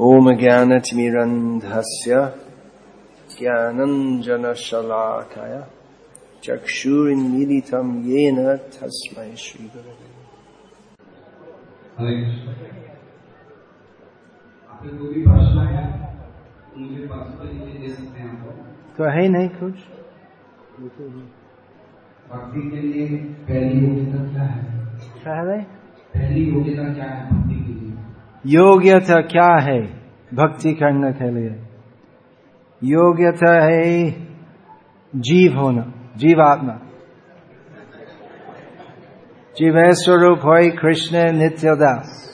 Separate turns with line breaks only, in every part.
ॐ ज्ञानतिमिरन्धस्य ज्ञानञ्जनशलाकाय चक्षुर्मीलितं येन तस्मै श्रीगुरवे।
हरे कृष्ण। आपके कोई भी प्रश्न है उनके पास तो ये हैं आपको।
तो है नहीं कुछ।
भक्ति के लिए पहली योग्यता क्या है?
पहले
पहली योग्यता क्या है?
योग्यता क्या है? भक्ति करने के लिए। योग्यता है जीव होना, जीवात्मा। जीव स्वरूप हो कृष्ण नित्य दास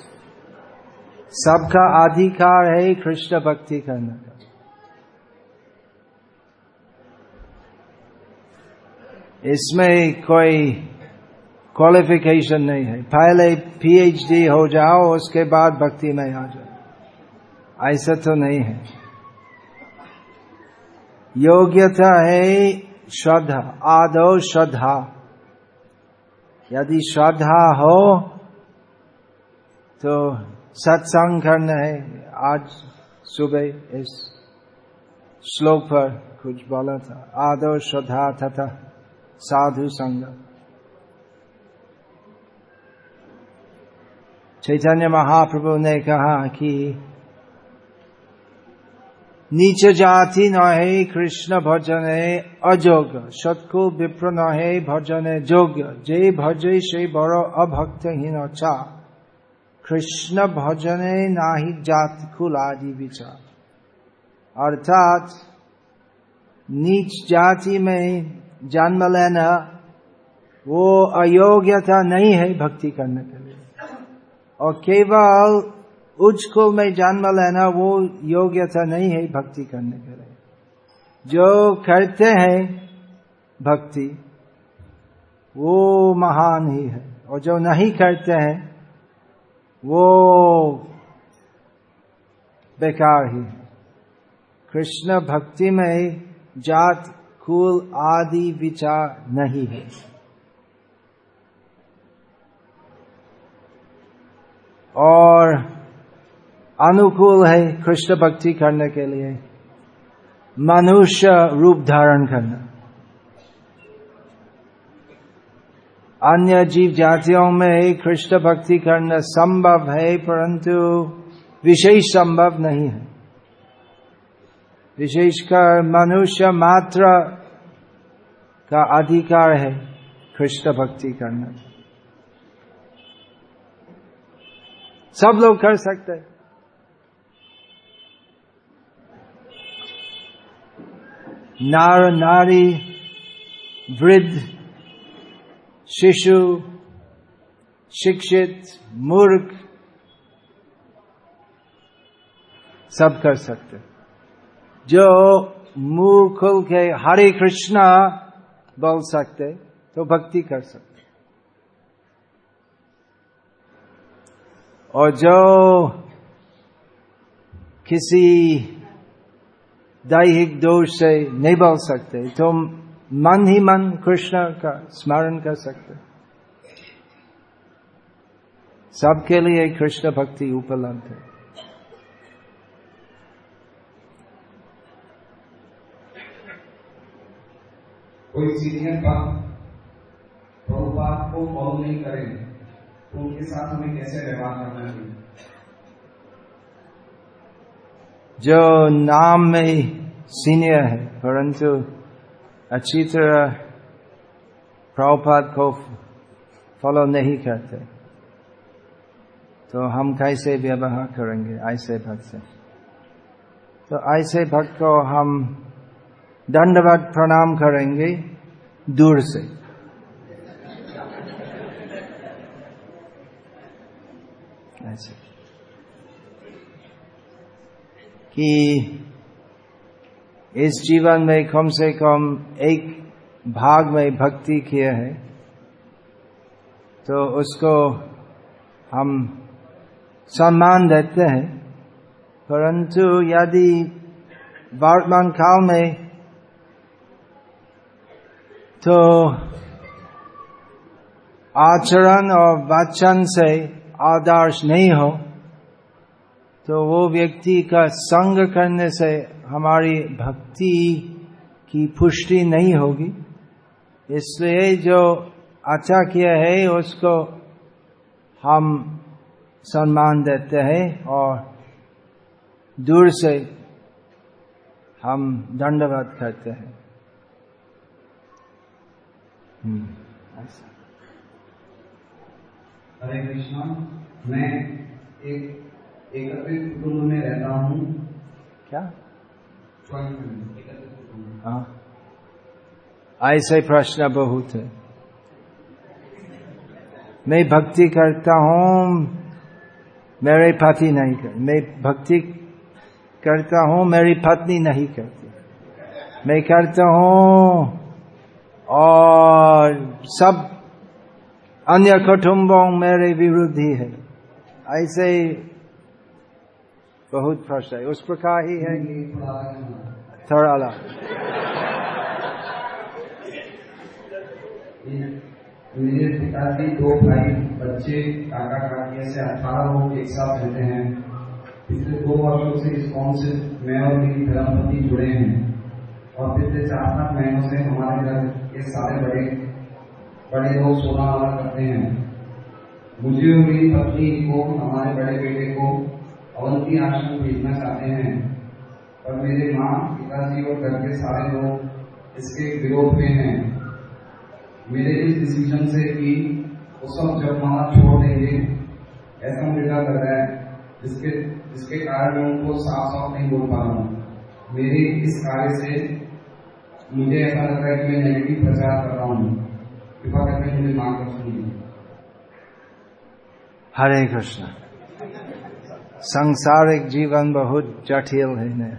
सबका अधिकार है कृष्ण भक्ति करने का। इसमें कोई क्वालिफिकेशन नहीं है। पहले पीएचडी हो जाओ, उसके बाद भक्ति में आ जाओ। ऐसा तो नहीं है। योग्यता है श्रद्धा, आदो श्रद्धा। यदि श्रद्धा हो तो सत्संग करना है। आज सुबह इस श्लोक पर कुछ बोला था, आदो श्रद्धा तथा साधु संग। चैतन्य महाप्रभु ने कहा कि नीच जाति न है कृष्ण भजन अयोग्य सत्को विप्र न है भजन योग्य जे भजे से बड़ अभक्त हीन चा। कृष्ण भजन नाही जात कुल आदि विचार। अर्थात, नीच जाति में जन्म लेना वो अयोग्यता नहीं है भक्ति करने के और केवल उच्च कुल में जन्म लेना, वो योग्यता नहीं है भक्ति करने के लिए। जो करते हैं भक्ति, वो महान ही है। और जो नहीं करते हैं, वो बेकार ही है। कृष्ण भक्ति में जात, कुल आदि विचार नहीं है। और अनुकूल है कृष्ण भक्ति करने के लिए। मनुष्य रूप धारण करना। अन्य जीव जातियों में कृष्ण भक्ति करना संभव है, परंतु विशेष संभव नहीं है। विशेषकर मनुष्य मात्र का अधिकार है कृष्ण भक्ति करना। सब लोग कर सकते हैं। नार, नारी, वृद्ध, शिशु, शिक्षित, मूर्ख, सब कर सकते जो मुँह के हरे कृष्णा बोल सकते तो भक्ति कर सकते और जो किसी दैहिक दोष से नहीं बोल सकते तो मन ही मन कृष्ण का स्मरण कर सकते। सबके लिए कृष्ण भक्ति उपलब्ध है।
कोई सीनियर प्रभुपाद को फॉलो नहीं करे तो उनके साथ हमें कैसे व्यवहार करना चाहिए?
जो नाम में ही सीनियर है, परंतु अच्छी तरह प्रभुपाद को फॉलो नहीं करते तो हम कैसे व्यवहार करेंगे ऐसे भक्त से? तो ऐसे भक्त को हम दंडवत प्रणाम करेंगे दूर से ऐसे कि इस जीवन में कम से कम एक भाग में भक्ति किए है तो उसको हम सम्मान देते हैं। परंतु यदि वर्तमान काल में तो आचरण और वचन से आदर्श नहीं हो तो वो व्यक्ति का संग करने से हमारी भक्ति की पुष्टि नहीं होगी। इसलिए जो अच्छा किया है उसको हम सम्मान देते हैं और दूर से हम दंडवत करते हैं। हम्म,
हरे कृष्णा मैं एक एकत्रित कुटुंब में रहता हूँ।
क्या? हाँ। ऐसे प्रश्न बहुत है। मैं भक्ति करता हूँ मेरे पति नहीं कर मैं भक्ति करता हूँ मेरी पत्नी नहीं करती। मैं करता हूँ और सब अन्य कुटुंबों मेरे विरोधी है ऐसे ही बहुत प्रश्न है। उस प्रकार ही है
ये- मेरे पिताजी दो भाई, बच्चे, काका काकिया से अठारह लोग एक साथ रहते हैं। पिछले दो वर्षों से इस कौन से मैं और मेरी धर्मपति जुड़े हैं। और पिछले चार पाँच महीनों से हमारे घर के सारे बड़े बड़े लोग सोना वाला करते हैं। मुझे और मेरी पत्नी को हमारे बड़े बेटे को अवंती आश्रम भेजना चाहते हैं। पर मेरे माँ, पिताजी और घर के सारे लोग इसके विरोध में हैं। मेरे इस डिसीज़न से कि वो सब जब माला छोड़ देंगे, ऐसा मुझे डर लग रहा है, जिसके जिसके कारण मैं उनको साफ़ साफ़ नहीं बोल पा रहा हूँ। मेरे इस कार्य से मुझे ऐसा लग रहा है कि मैं नेगेटिव प्रचार कर रहा हूँ। कृपा करके मुझे मार्ग कर सुनिए।
हरे कृष्ण। सांसारिक जीवन बहुत जटिल है न।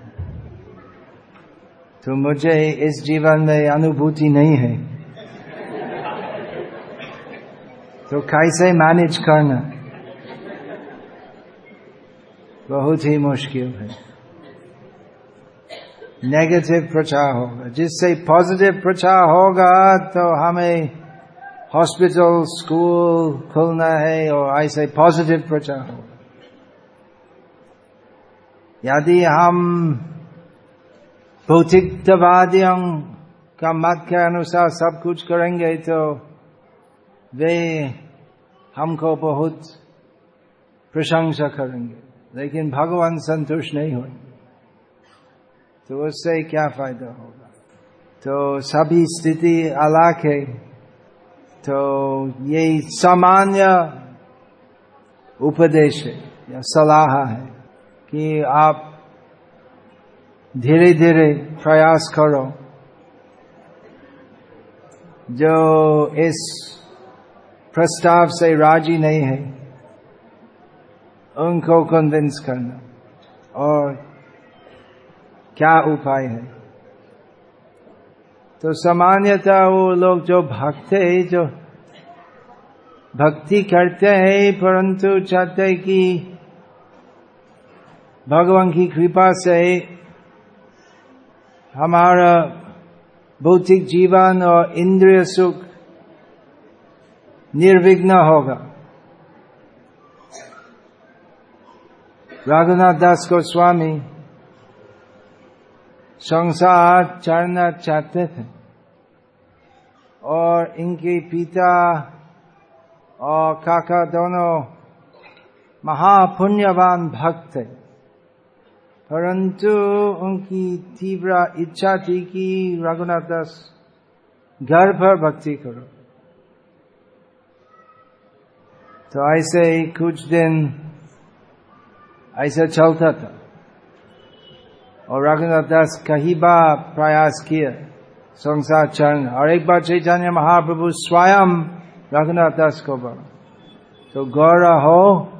तो मुझे इस जीवन में अनुभूति नहीं है। तो कैसे मैनेज करना? बहुत ही मुश्किल है। नेगेटिव प्रचार होगा। जिससे पॉजिटिव प्रचार होगा तो हमें हॉस्पिटल स्कूल खुलना है और ऐसे पॉजिटिव प्रचार होगा। यदि हम भौतिकवादियों का मत के अनुसार सब कुछ करेंगे तो वे हमको बहुत प्रशंसा करेंगे। लेकिन भगवान संतुष्ट नहीं होंगे। तो उससे क्या फ़ायदा होगा? तो सभी स्थिति अलग है। तो ये सामान्य उपदेश है, या सलाह है। कि आप धीरे धीरे प्रयास करो। जो इस प्रस्ताव से राज़ी नहीं है, उनको कन्विंस करना। और क्या उपाय है? तो सामान्यतः वो लोग जो भक्त है, जो भक्ति करते हैं, परंतु चाहते कि भगवान की कृपा से हमारा भौतिक जीवन और इंद्रिय सुख निर्विघ्न होगा। रघुनाथ दास गोस्वामी संसार चढ़ना चाहते थे और इनके पिता और काका दोनों महापुण्यवान भक्त थे। परंतु उनकी तीव्र इच्छा थी कि रघुनाथ दास घर पर भक्ति करो। तो ऐसे ही कुछ दिन ऐसा चलता था। और रघुनाथ दास कई बार प्रयास किया संसार चरण और एक बार चैतन्य महाप्रभु स्वयं रघुनाथ दास को बोला तो गौर हो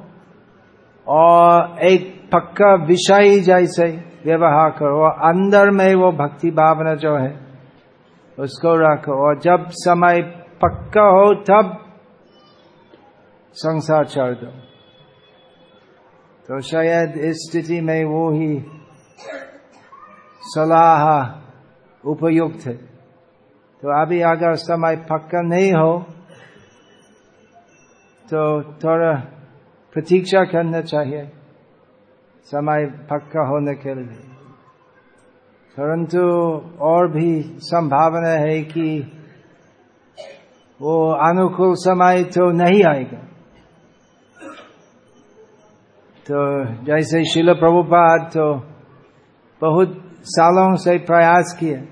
और एक पक्का विषय जैसे व्यवहार करो, और अंदर में वो भक्ति भावना जो है, उसको रखो। और जब समय पक्का हो, तब संसार छोड़ दो। तो शायद इस स्थिति में वो ही सलाह उपयुक्त है। तो अभी अगर समय पक्का नहीं हो तो थोड़ा प्रतीक्षा करना चाहिए। समय पक्का होने के लिए। परंतु और भी संभावना है कि वो अनुकूल समय तो नहीं आएगा। तो जैसे शिल प्रभुपाद तो बहुत सालों से प्रयास किए।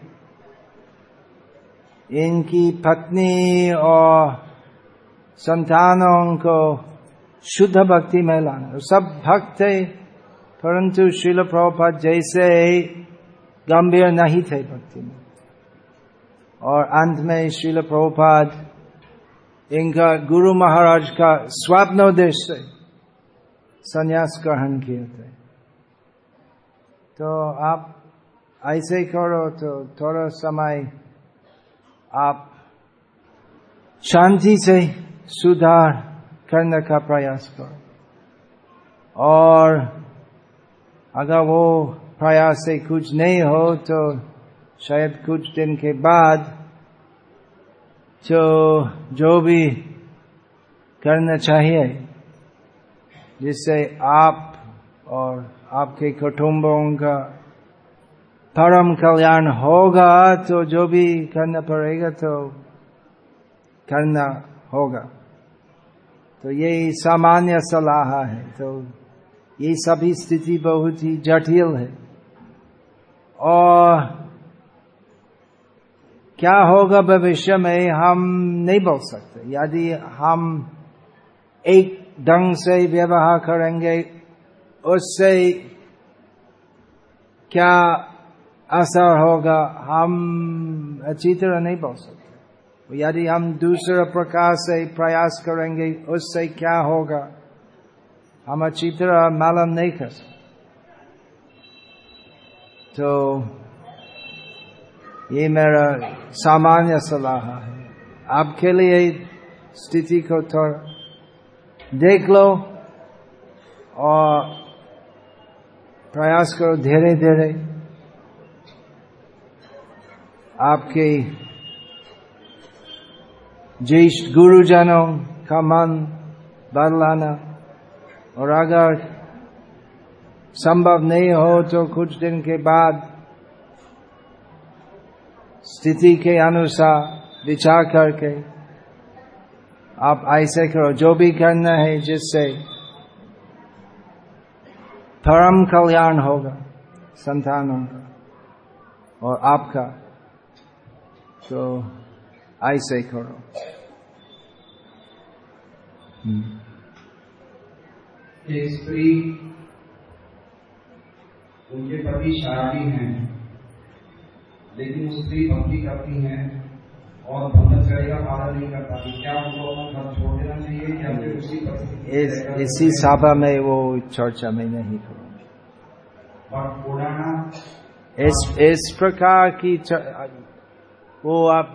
इनकी पत्नी और संतानों को शुद्ध भक्ति में लाना। सब भक्त परंतु शिल प्रभुपाद जैसे गंभीर नहीं थे भक्ति में। और अंत में शिल प्रभुपाद इनका गुरु महाराज का स्वप्नोदेश से संन्यास ग्रहण किए थे। तो आप ऐसे करो तो थोड़ा समय आप शांति से सुधार करने का प्रयास करो। और अगर वो प्रयास से कुछ नहीं हो तो शायद कुछ दिन के बाद जो जो भी करना चाहिए, जिससे आप और आपके कुटुम्बों का परम कल्याण होगा तो जो भी करना पड़ेगा तो करना होगा। तो यही सामान्य सलाह है। तो ये सभी स्थिति बहुत ही जटिल है। और क्या होगा भविष्य में, हम नहीं बोल सकते। यदि हम एक ढंग से व्यवहार करेंगे, उससे क्या असर होगा, हम अच्छी तरह नहीं बोल सकते। यदि हम दूसरे प्रकार से प्रयास करेंगे, उससे क्या होगा? नहीं कर सकते तो ये मेरा सामान्य सलाह है आपके लिए स्थिति को थोड़ा देख लो और प्रयास करो धीरे धीरे आपके ज्येष्ठ गुरुजनों का मन बदलाना और अगर संभव नहीं हो तो कुछ दिन के बाद स्थिति के अनुसार विचार करके आप ऐसे करो, जो भी करना है जिससे परम कल्याण होगा संतानों का और आपका। तो ऐसे करो।
एक स्त्री उनके पति शराबी हैं लेकिन वो स्त्री भक्ति करती हैं और ब्रह्मचर्य का पालन नहीं कर पाती। क्या उनको अपना घर छोड़ देना चाहिए या फिर उसी परिस्थिति
इस, इसी सभा में वो चर्चा में नहीं करूँगी। इस इस प्रकार की वो आप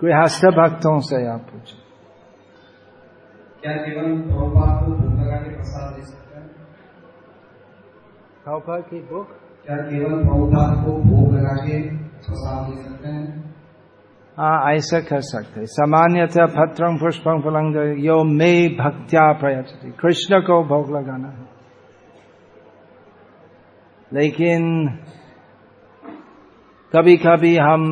गृहस्थ भक्तों से आप पूछे
क्या केवल प्रभुपाद को भूख लगा के प्रसाद दे सकते हैं?
खाओपा की बुक
क्या केवल प्रभुपाद को भोग लगा के प्रसाद दे सकते हैं?
हाँ ऐसा कर सकते हैं। सामान्यतः पत्रं पुष्पं फलंग यो मे भक्त्या प्रयचति कृष्ण को भोग लगाना है। लेकिन कभी कभी हम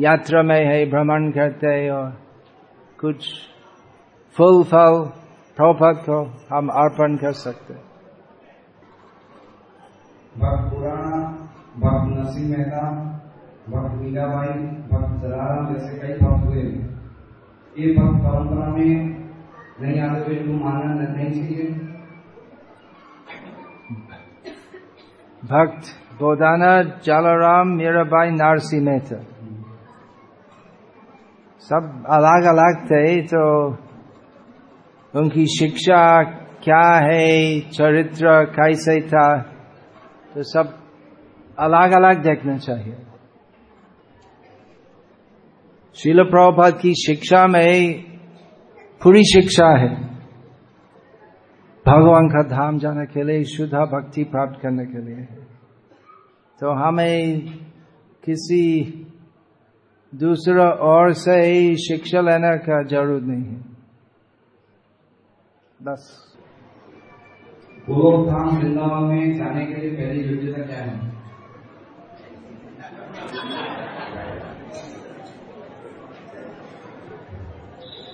यात्रा में है भ्रमण करते हैं और कुछ फूल फल प्रपद को हम अर्पण कर सकते
भक्त पुराना भक्त नरसिंह मेहता भक्त मीराबाई भक्त जलाराम जैसे कई भक्त हुए ये भक्त परंपरा में नहीं आते तो इनको मानना नहीं चाहिए।
भक्त जलाराम मीराबाई मेहता। सब अलग अलग थे तो उनकी शिक्षा क्या है, चरित्र कैसे था तो सब अलग अलग देखना चाहिए। शिल प्रभुपाद की शिक्षा में पूरी शिक्षा है। भगवान का धाम जाने के लिए, शुद्ध भक्ति प्राप्त करने के लिए तो हमें किसी दूसरा और से शिक्षा लेने का ज़रूरत नहीं है।
धाम वृंदावन में जाने के लिए पहली योग्यता क्या है?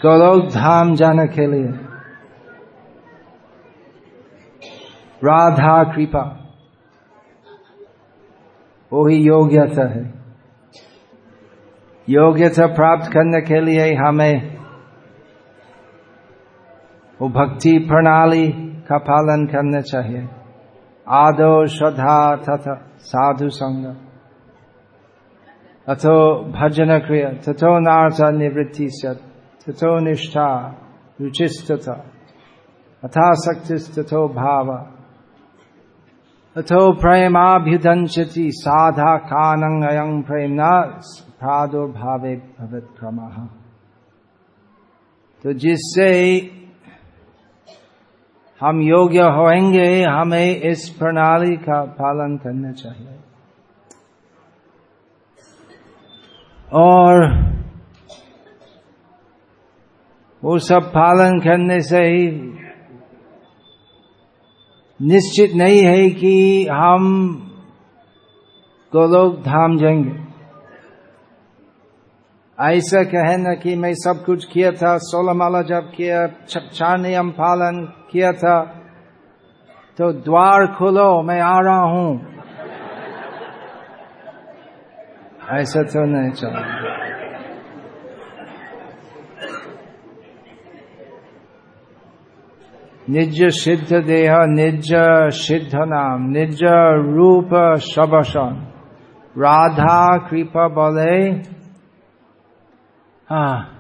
गोलोक धाम जाने के लिए। राधा कृपा। वही योग्यता है। योग्यता प्राप्त करने के लिए हमें वो भक्ति प्रणाली का पालन करना चाहिए। आदो श्रद्धा तथा साधु संग। अथो भजन क्रिया तथो नार्थ निवृत्ति तथो निष्ठा रुचिस्तथा अथाशक्तिस्तथो भाव। अथो प्रेमाभ्युदंशति साधा कानंग अयं प्रेमना प्रादुर्भावे भवत क्रम तो जिससे हम योग्य होंगे हमें इस प्रणाली का पालन करना चाहिए। और वो सब पालन करने से ही निश्चित नहीं है कि हम गोलोक धाम जाएँगे। ऐसा कहे न कि मैं सब कुछ किया था, सोलह माला जब किया चार नियम पालन किया था तो द्वार खोलो, मैं आ रहा हूँ। ऐसा तो नहीं चला निज सिद्ध देह, निज सिद्ध नाम, निज रूप सबसन राधा, कृपा बोले। हाँ।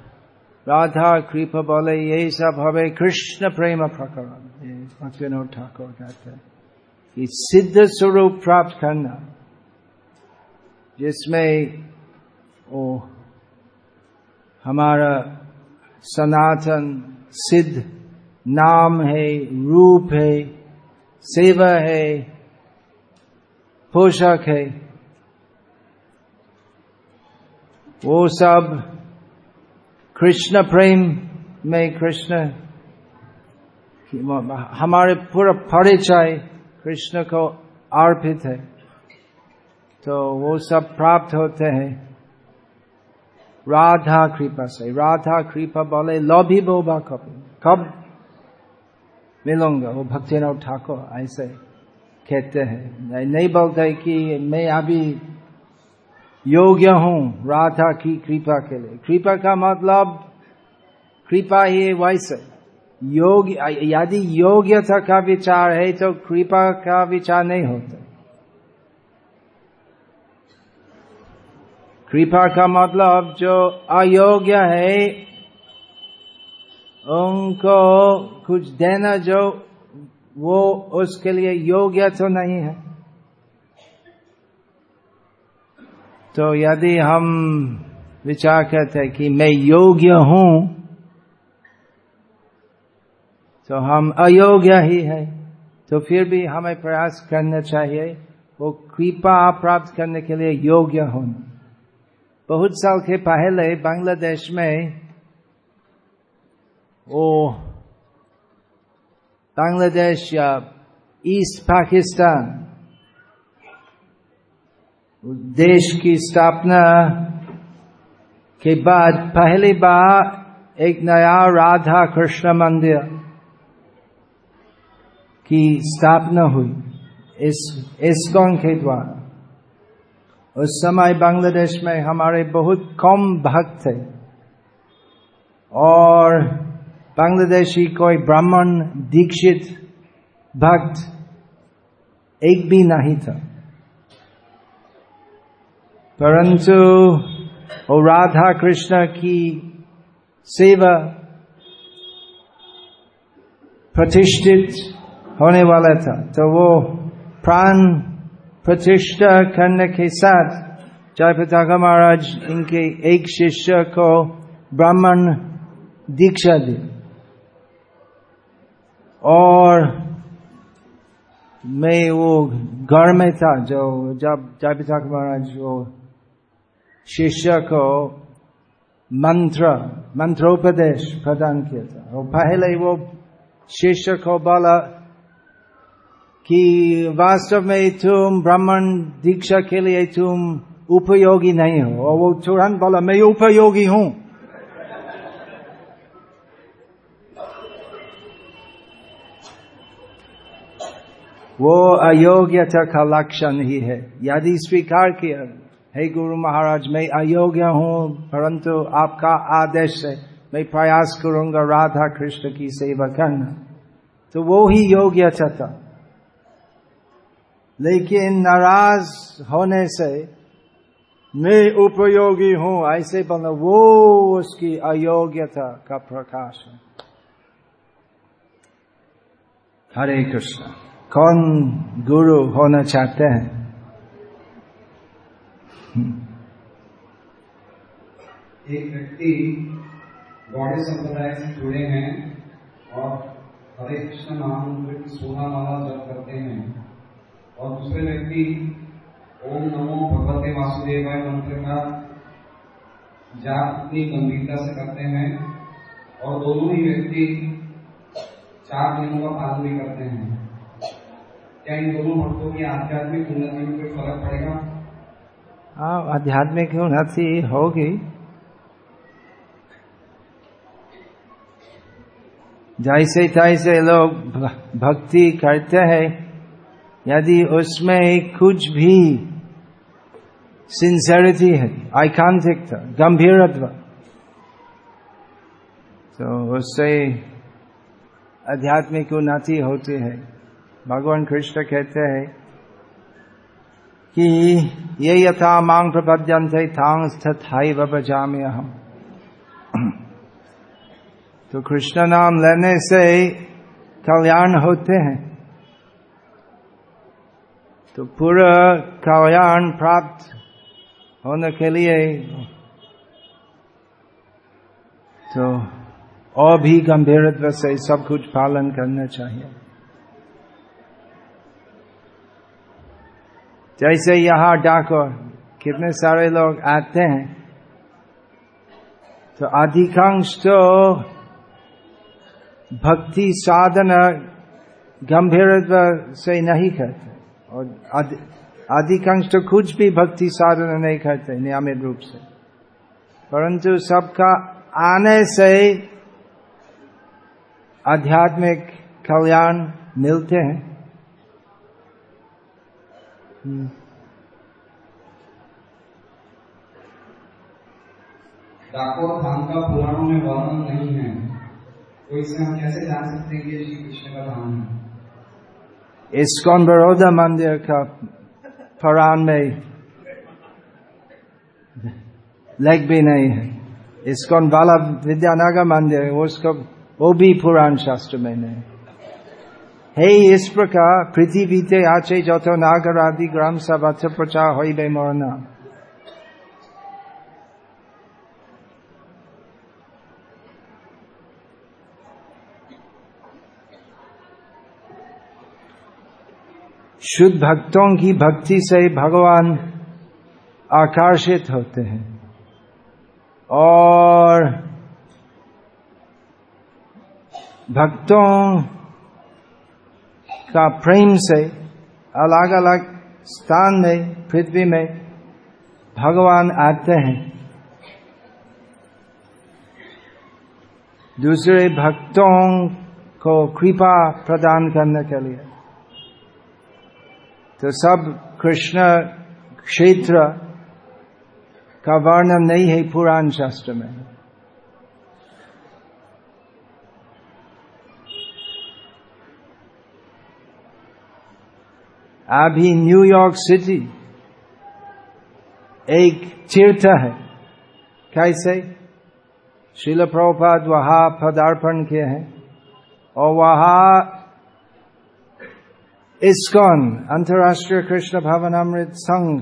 राधा कृपा बोले यही सब हवे कृष्ण प्रेम प्रकरण भक्तिनोद ठाकुर कहते हैं कि सिद्ध स्वरूप प्राप्त करना जिसमें ओ हमारा सनातन सिद्ध नाम है रूप है सेवा है पोषक है वो सब कृष्ण प्रेम में कृष्ण हमारे पूरा परिचय कृष्ण को अर्पित है। तो वो सब प्राप्त होते हैं। राधा कृपा से। राधा कृपा बोले, लोभी बोबा कब कब मिलूँगा? वो भक्तिनाथ ठाकुर ऐसे कहते हैं। नहीं बोलते कि मैं अभी योग्य हूँ राधा की कृपा के लिए। कृपा का मतलब कृपा ही वैसे। योग यदि योग्यता का विचार है तो कृपा का विचार नहीं होता। कृपा का मतलब जो अयोग्य है, उनको कुछ देना जो वो उसके लिए योग्य तो नहीं है। तो यदि हम विचार करते हैं कि मैं योग्य हूँ तो हम अयोग्य ही है। तो फिर भी हमें प्रयास करना चाहिए, वो कृपा प्राप्त करने के लिए योग्य होना बहुत साल के पहले बांग्लादेश में वो बांग्लादेश या ईस्ट पाकिस्तान देश की स्थापना के बाद पहली बार एक नया राधा कृष्ण मंदिर की स्थापना हुई। इस, इस्कॉन के द्वारा। उस समय बांग्लादेश में हमारे बहुत कम भक्त थे। और बांग्लादेशी कोई ब्राह्मण, दीक्षित भक्त एक भी नहीं था। परंतु वो राधा कृष्ण की सेवा प्रतिष्ठित होने वाला था तो वो प्राण प्रतिष्ठा करने के साथ जय महाराज इनके एक शिष्य को ब्राह्मण दीक्षा दी। और मैं वो घर में था, जो जब जय महाराज वो शिष्य को मंत्र, मंत्रोपदेश प्रदान किया था। और पहले वो शिष्य को बोला कि वास्तव में तुम ब्राह्मण दीक्षा के लिए तुम उपयोगी नहीं हो। और वो तुरंत बोला, मैं उपयोगी हूँ। वो अयोग्यता का लक्षण ही है। यदि स्वीकार किया। हे गुरु महाराज, मैं अयोग्य हूँ, परंतु आपका आदेश है मैं प्रयास करूँगा राधा कृष्ण की सेवा करना। तो वो ही योग्यता था लेकिन नाराज़ होने से मैं उपयोगी हूँ, ऐसे बोला वो उसकी अयोग्यता का प्रकाश है। हरे कृष्ण, कौन गुरु होना चाहते हैं?
एक व्यक्ति गौड़ी संप्रदाय से जुड़े हैं और हरे कृष्ण महामंत्र की सोलह माला जप करते हैं और दूसरे व्यक्ति ओम नमो भगवते वासुदेवाय मंत्र का जाप अपनी गंभीरता से करते हैं और दोनों ही व्यक्ति चार नियमों का पालन भी करते हैं। क्या इन दोनों भक्तों की आध्यात्मिक उन्नति में कोई फ़र्क पड़ेगा?
हाँ आध्यात्मिक उन्नति होगी। जैसे तैसे लोग भक्ति करते हैं, यदि उसमें कुछ भी सिंसेरिटी है आइकांतिकता गंभीरत्व तो उससे आध्यात्मिक उन्नति होती है। भगवान कृष्ण कहते हैं कि ये यथा मांग प्रपद्यंते थांग स्थायी बजामे हम तो कृष्ण नाम लेने से कल्याण होते हैं। तो पूरा कल्याण प्राप्त होने के लिए तो और भी गंभीरत्व से सब कुछ पालन करना चाहिए। जैसे यहाँ डाको, कितने सारे लोग आते हैं? तो अधिकांश तो भक्ति साधना गंभीरत्व से नहीं करते। और अधिकांश तो कुछ भी भक्ति साधना नहीं करते, नियमित रूप से। परंतु सबका आने से आध्यात्मिक कल्याण मिलते हैं।
डाकोर धाम का पुराणों में वर्णन नहीं है। तो इससे हम कैसे जान सकते हैं कि कृष्ण का धाम है?
इस्कॉन बड़ौदा मंदिर का पुराण में लेख भी नहीं है। इस्कॉन वाला विद्यानगर मंदिर उसका वो भी पुराण शास्त्र में नहीं। हे इस प्रकार पृथ्वी ते आचे जोतो नागर आदि ग्राम सब अथ प्रचार हईबे मरना शुद्ध भक्तों की भक्ति से भगवान आकर्षित होते हैं। और भक्तों का प्रेम से अलग अलग स्थान में, पृथ्वी में भगवान आते हैं। दूसरे भक्तों को कृपा प्रदान करने के लिए। तो सब कृष्ण क्षेत्र का वर्णन नहीं है पुराण शास्त्र में। अभी न्यूयॉर्क सिटी एक तीर्थ है। कैसे शिल प्रभुपाद वहाँ पदार्पण किए हैं और वहाँ इस्कॉन अंतर्राष्ट्रीय कृष्ण भवन अमृत संघ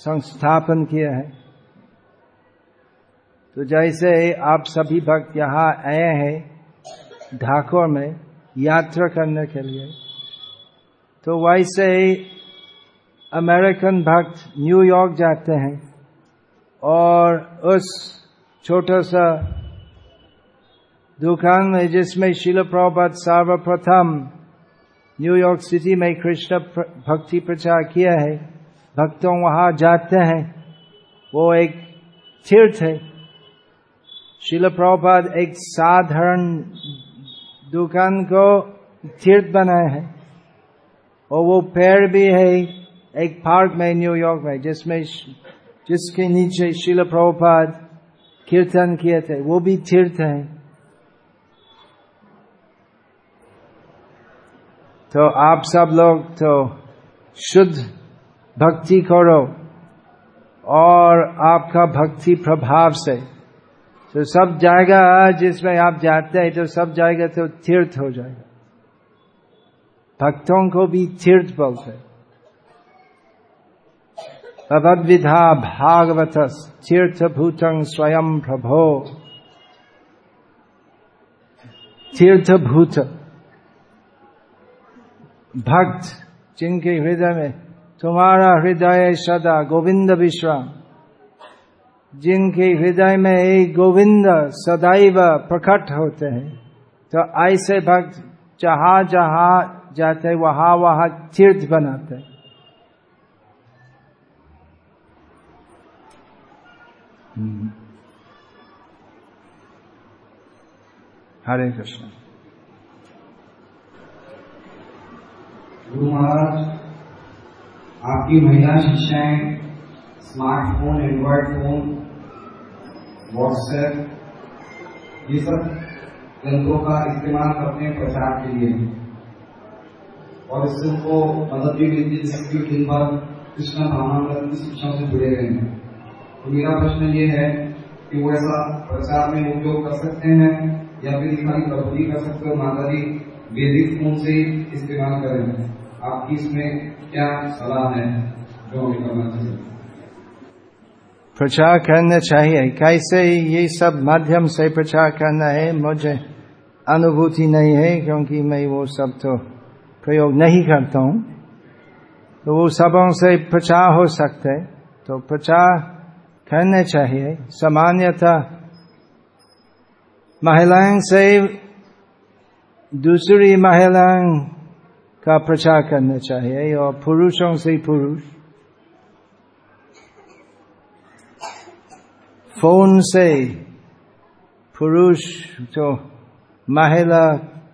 संस्थापन किया है। तो जैसे आप सभी भक्त यहाँ आए हैं ढाकोर में यात्रा करने के लिए तो वैसे अमेरिकन भक्त न्यूयॉर्क जाते हैं और उस छोटा सा दुकान में जिसमें शिल प्रभात सर्वप्रथम न्यूयॉर्क सिटी में कृष्ण भक्ति प्रचार किया है, भक्तों वहाँ जाते हैं। वो एक तीर्थ है। शिल प्रभुपाद एक साधारण दुकान को तीर्थ बनाए हैं। और वो पेड़ भी है, एक पार्क में न्यूयॉर्क में, जिसमें जिसके नीचे शिल प्रभुपाद कीर्तन किए थे, वो भी तीर्थ है। तो आप सब लोग तो शुद्ध भक्ति करो, और आपका भक्ति प्रभाव से। तो सब जाएगा जिसमें आप जाते हैं तो सब जाएगा तो तीर्थ हो जाएगा। भक्तों को भी तीर्थ बोलते भगवद विधा भागवत तीर्थ भूतंग स्वयं प्रभो। तीर्थ भूत भक्त, जिनके हृदय में तुम्हारा हृदय सदा, गोविंद विश्राम। जिनके हृदय में एक गोविंद सदैव प्रकट होते हैं तो ऐसे भक्त जहा जहाँ जाते वहाँ वहाँ तीर्थ बनाते हरे कृष्ण।
गुरु महाराज आपकी महिला शिक्षाएँ स्मार्टफ़ोन एंड्रॉयड फ़ोन व्हाट्सएप ये सब यंत्रों का इस्तेमाल करते हैं प्रचार के लिए और इससे उनको मदद भी मिलती है जिससे दिन भर कृष्ण भावनामृत की शिक्षाओं से जुड़े रहे हैं। तो मेरा प्रश्न ये है कि वो ऐसा प्रचार में उपयोग कर सकते हैं या फिर खाली प्रभु जी कर सकते हो? माता जी वैदिक फ़ोन से इस्तेमाल करें। आपकी इसमें क्या सलाह है? जो हमें करना चाहिए।
प्रचार करना चाहिए। कैसे ये सब माध्यम से प्रचार करना है? मुझे अनुभूति नहीं है, क्योंकि मैं वो सब तो प्रयोग नहीं करता हूँ। तो वो सबों से प्रचार हो सकते तो प्रचार करने चाहिए। सामान्यतः महिलाओं से दूसरी महिलाओं का प्रचार करना चाहिए और पुरुषों से पुरुष। फ़ोन से पुरुष तो महिला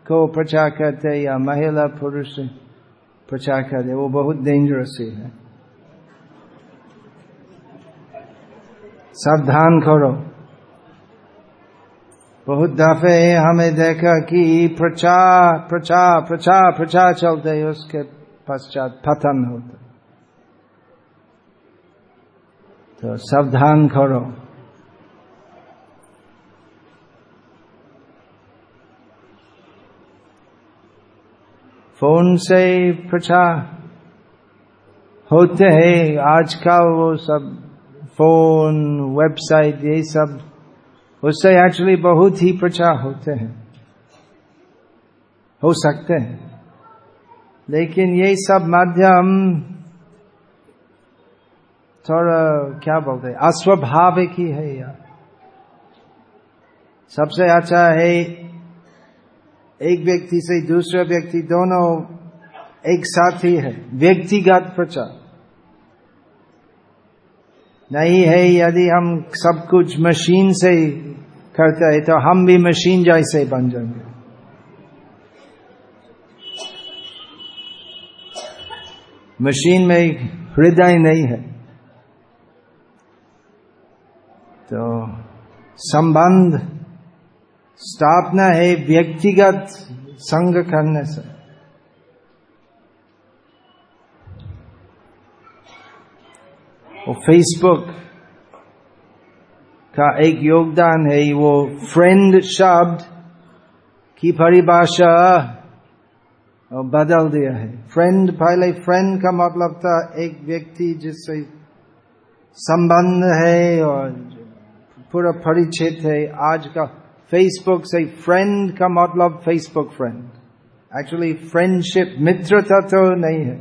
को प्रचार करते या महिला पुरुष प्रचार करते, वो बहुत डेंजरस ही है। सावधान करो। बहुत दफे हमें देखा कि प्रचार प्रचार प्रचार प्रचार चलते है, उसके पश्चात पतन होता तो सावधान करो। फ़ोन से प्रचार होते हैं आजकल वो सब फ़ोन, वेबसाइट, ये सब, उससे एक्चुअली बहुत ही प्रचार होते हैं। हो सकते हैं। लेकिन ये सब माध्यम थोड़ा, क्या बोलते हैं, अस्वाभाविक ही है यार। सबसे अच्छा है एक व्यक्ति से दूसरा व्यक्ति दोनों एक साथ ही। है व्यक्तिगत प्रचार। नहीं है, यदि हम सब कुछ मशीन से करते हैं तो हम भी मशीन जैसे बन जाएँगे। मशीन में हृदय नहीं है। तो संबंध स्थापना है व्यक्तिगत संग करने से। वो फेसबुक का एक योगदान है, वो फ्रेंड शब्द की परिभाषा बदल दिया है। फ्रेंड पहले फ्रेंड का मतलब था एक व्यक्ति जिससे संबंध है और पूरा परिचित है। आज का फेसबुक से फ्रेंड का मतलब फेसबुक फ्रेंड एक्चुअली फ्रेंडशिप मित्रता तो नहीं है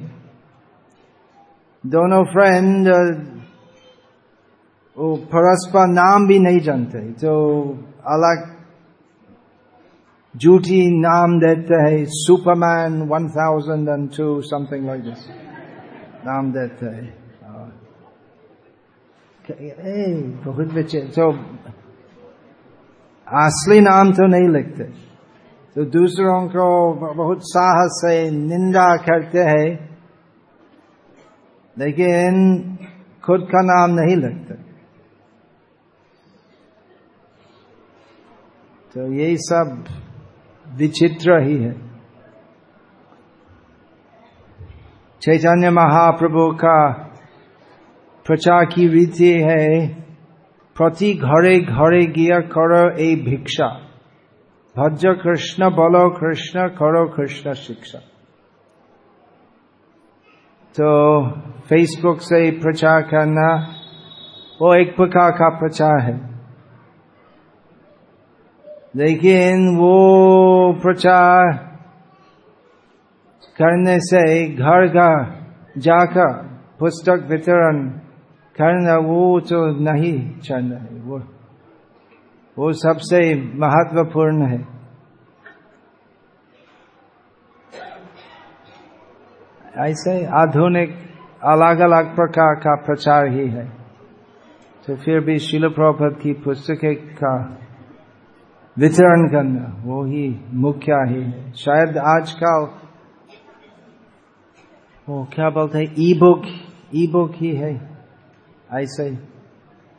दोनों फ्रेंड वो परस्पर नाम भी नहीं जानते तो अलग झूठी नाम देते हैं Superman one thousand and two something like this नाम देते हैं ए, बहुत बच्चे तो असली नाम तो नहीं लिखते तो दूसरों को बहुत साहस से निंदा करते हैं लेकिन खुद का नाम नहीं लिखते तो यही सब विचित्र ही है चैतन्य महाप्रभु का प्रचार की रीति है प्रति घरे घरे गिया करो ए भिक्षा भज कृष्ण बोलो कृष्ण करो कृष्ण शिक्षा तो फेसबुक से प्रचार करना, वो एक प्रकार का प्रचार है। लेकिन वो प्रचार करने से घर घर जाकर पुस्तक वितरण करना वो तो नहीं चलना है, वो वो सबसे महत्वपूर्ण है। ऐसे आधुनिक अलग अलग प्रकार का प्रचार ही है। तो फिर भी शिल प्रभुपद की पुस्तक का वितरण करना, वो ही मुख्य ही है। शायद आजकल वो क्या बोलते हैं ई बुक ई बुक ही है। ऐसे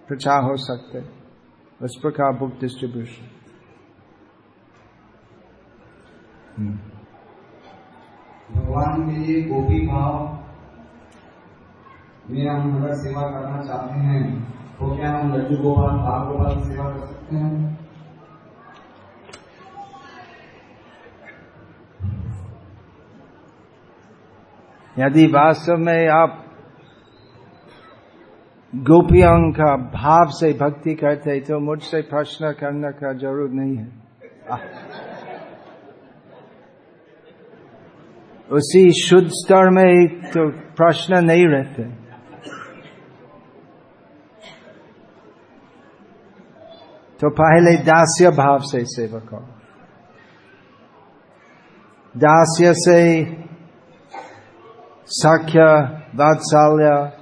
प्रचार हो सकते। उस प्रकार बुक डिस्ट्रीब्यूशन
भगवान के लिए गोपी भाव। में हम अगर सेवा करना चाहते हैं तो क्या हम लड्डू गोपाल बाल गोपाल की सेवा कर सकते हैं?
यदि वास्तव में आप गोपियों का भाव से भक्ति करते तो मुझसे प्रश्न करने का ज़रूरत नहीं है। उसी शुद्ध स्तर में तो प्रश्न नहीं रहते। तो पहले दास्य भाव से सेवा करो दास्य से सख्य, वात्सल्य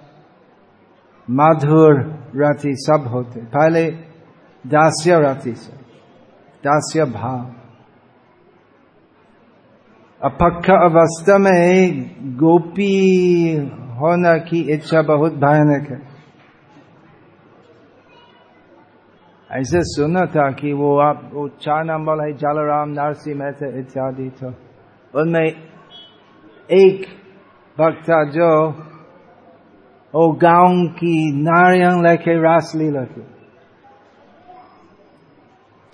मधुर रति सब होते पहले दास्य रति से दास्य भाव अपक्ष अवस्था में गोपी होना की इच्छा बहुत भयानक है ऐसे सुना था कि वो आप, वो चार नंबर है जलराम नरसिंह मेहता इत्यादि तो उनमें एक भक्त जो वो गाँव की नारियाँ लेके रास लीला की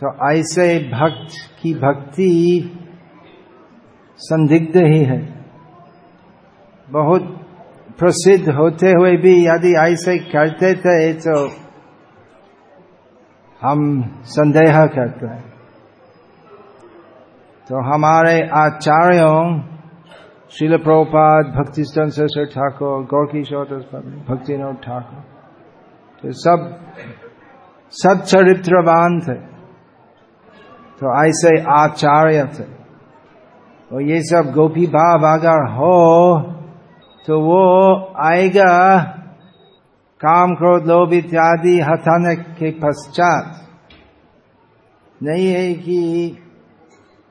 तो ऐसे भक्त की भक्ति संदिग्ध ही है बहुत प्रसिद्ध होते हुए भी यदि ऐसे करते थे तो हम संदेह करते हैं तो हमारे आचार्यों शिल प्रभुपाद भक्ति से ठाकुर गौर किशोर भक्ति ठाकुर तो सब सब चरित्रवान थे तो ऐसे आचार्य थे और ये सब गोपी भाव अगर हो तो वो आएगा काम क्रोध लोभ इत्यादि हटाने के पश्चात नहीं है कि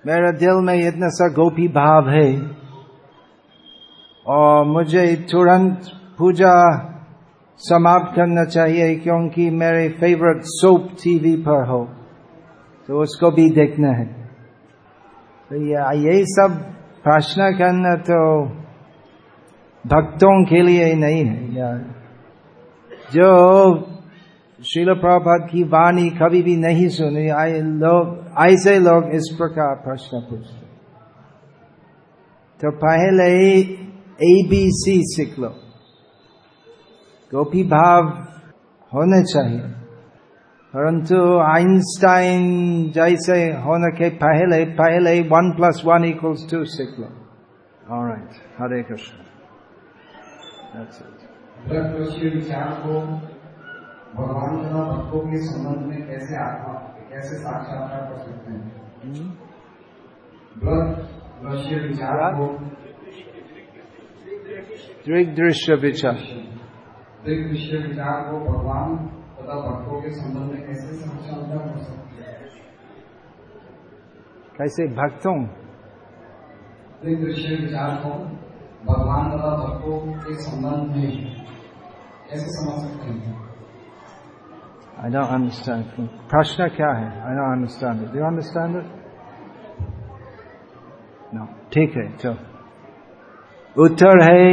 मेरा दिल में इतना सा गोपी भाव है और मुझे तुरंत पूजा समाप्त करना चाहिए क्योंकि मेरे फेवरेट सोप टीवी पर हो तो उसको भी देखना है। तो यही सब प्रश्न करना तो भक्तों के लिए नहीं है यार। जो शिल प्रभात की वाणी कभी भी नहीं सुनी, आए लोग, ऐसे लोग इस प्रकार प्रश्न पूछते। तो पहले ए बी सी सीख लो। गोपी भाव होने चाहिए। परंतु आइंस्टाइन जैसे होने के पहले पहले one plus one equals two सीख लो। ऑलराइट हरे कृष्ण।
भगवान तथा भक्तों के संबंध में कैसे आत्मा कैसे साक्षात्कार कर सकते हैं? ब्लड विचार को
दृग दृश्य विचार
दिग दृश्य विचार को भगवान तथा भक्तों के संबंध में कैसे समझाना कर सकते हैं
कैसे भक्तों
दिग दृश्य विचार को भगवान तथा भक्तों के संबंध में कैसे समझ सकते हैं
I don't understand. प्रश्न क्या है I don't understand it. Do you understand it? No. ठीक है तो उत्तर है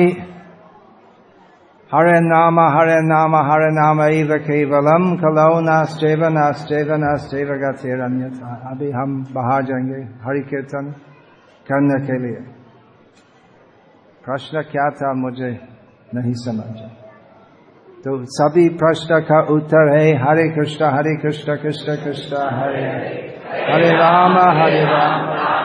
हरे नाम हरे नाम हरे नाम एव केवलम कलौ नास्तेव नास्तेव नास्तेव गतिरन्यथा अभी हम बाहर जाएँगे हरि कीर्तन करने के लिए प्रश्न क्या था मुझे नहीं समझा तो सभी प्रश्न का उत्तर है हरे कृष्ण हरे कृष्ण कृष्ण कृष्ण हरे हरे राम हरे राम